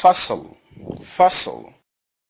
fossil, fossil.